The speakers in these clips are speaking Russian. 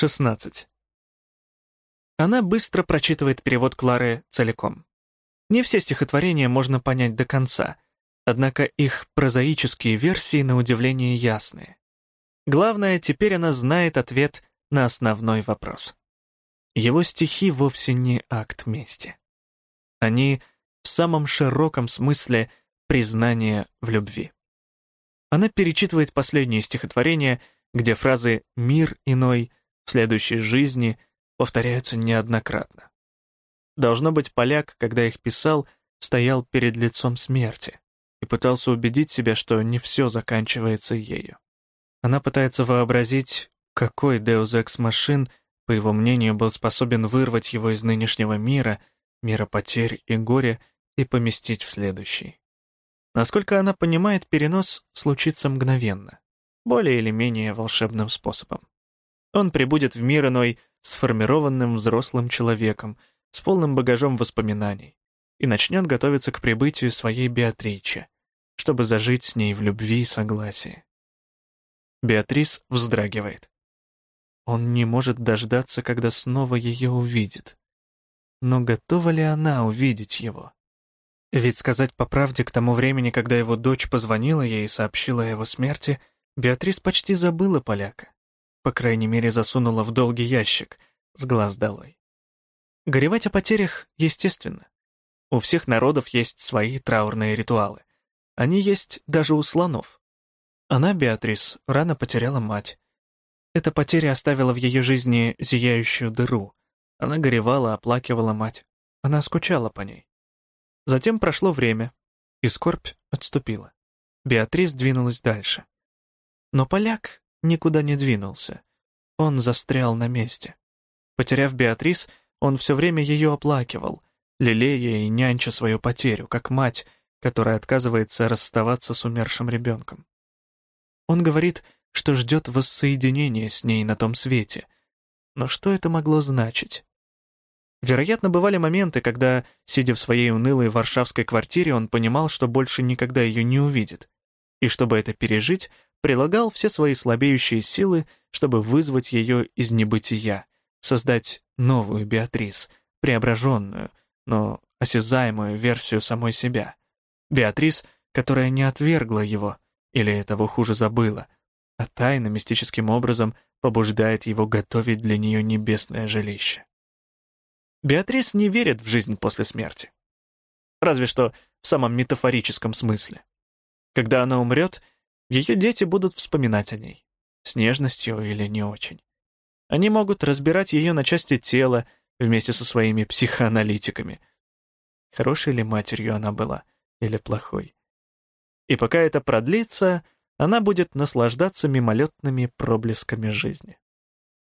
16. Она быстро прочитывает перевод Клары целиком. Не все стихотворения можно понять до конца, однако их прозаические версии на удивление ясные. Главное, теперь она знает ответ на основной вопрос. Его стихи вовсе не акт мести. Они в самом широком смысле признание в любви. Она перечитывает последнее стихотворение, где фразы «мир иной», «в следующей жизни» повторяются неоднократно. Должно быть, поляк, когда их писал, стоял перед лицом смерти и пытался убедить себя, что не все заканчивается ею. Она пытается вообразить, какой Deus Ex Machine, по его мнению, был способен вырвать его из нынешнего мира, мира потерь и горя, и поместить в следующий. Насколько она понимает, перенос случится мгновенно, более или менее волшебным способом. Он прибудет в мир иной сформированным взрослым человеком, с полным багажом воспоминаний и начнет готовиться к прибытию своей Беатриче, чтобы зажить с ней в любви и согласии. Беатрис вздрагивает. Он не может дождаться, когда снова ее увидит. Но готова ли она увидеть его? Ведь сказать по правде, к тому времени, когда его дочь позвонила ей и сообщила о его смерти, Беатрис почти забыла поляка. По крайней мере, засунула в долгий ящик, с глаз долой. Горевать о потерях естественно. У всех народов есть свои траурные ритуалы. Они есть даже у слонов. Она, Беатрис, рано потеряла мать. Эта потеря оставила в ее жизни зияющую дыру. Она горевала, оплакивала мать. Она скучала по ней. Затем прошло время, и скорбь отступила. Беатрис двинулась дальше. Но поляк никуда не двинулся. Он застрял на месте. Потеряв Беатрис, он все время ее оплакивал, лелея и нянча свою потерю, как мать, которая отказывается расставаться с умершим ребенком. Он говорит, что ждет воссоединения с ней на том свете. Но что это могло значить? Вероятно, бывали моменты, когда, сидя в своей унылой варшавской квартире, он понимал, что больше никогда ее не увидит. И чтобы это пережить, прилагал все свои слабеющие силы, чтобы вызвать ее из небытия, создать новую Беатрис, преображенную, но осязаемую версию самой себя. Беатрис, которая не отвергла его, или того хуже забыла, а тайно мистическим образом побуждает его готовить для нее небесное жилище. Беатрис не верит в жизнь после смерти. Разве что в самом метафорическом смысле. Когда она умрет, ее дети будут вспоминать о ней, с нежностью или не очень. Они могут разбирать ее на части тела вместе со своими психоаналитиками. Хорошей ли матерью она была или плохой? И пока это продлится, она будет наслаждаться мимолетными проблесками жизни.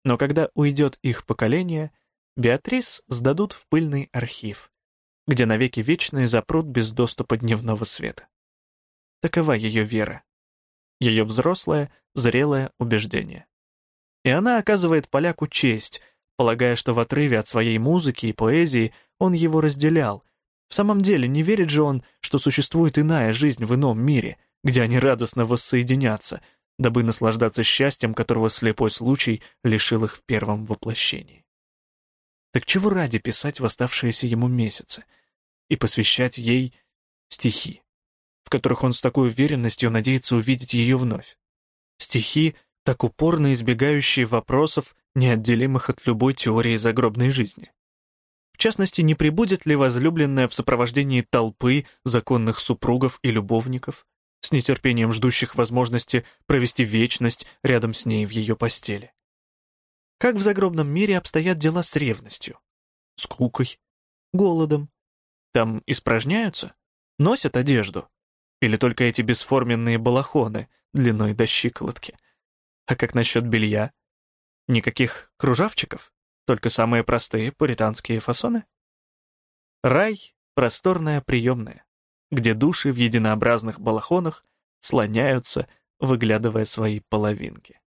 Но когда уйдет их поколение, Беатрис сдадут в пыльный архив, где навеки вечные запрут без доступа дневного света. Такова ее вера. Ее взрослое, зрелое убеждение. И она оказывает поляку честь, полагая, что в отрыве от своей музыки и поэзии он его разделял. В самом деле, не верит же он, что существует иная жизнь в ином мире, где они радостно воссоединятся, дабы наслаждаться счастьем, которого слепой случай лишил их в первом воплощении. Так чего ради писать в оставшиеся ему месяцы и посвящать ей стихи, в которых он с такой уверенностью надеется увидеть ее вновь? Стихи, так упорно избегающие вопросов, неотделимых от любой теории загробной жизни. В частности, не прибудет ли возлюбленная в сопровождении толпы законных супругов и любовников, с нетерпением ждущих возможности провести вечность рядом с ней в ее постели? Как в загробном мире обстоят дела с ревностью, скукой, голодом? Там испражняются? Носят одежду? Или только эти бесформенные балахоны длиной до щиколотки? А как насчет белья? Никаких кружавчиков? Только самые простые пуританские фасоны? Рай — просторная приемная, где души в единообразных балахонах слоняются, выглядывая свои половинки.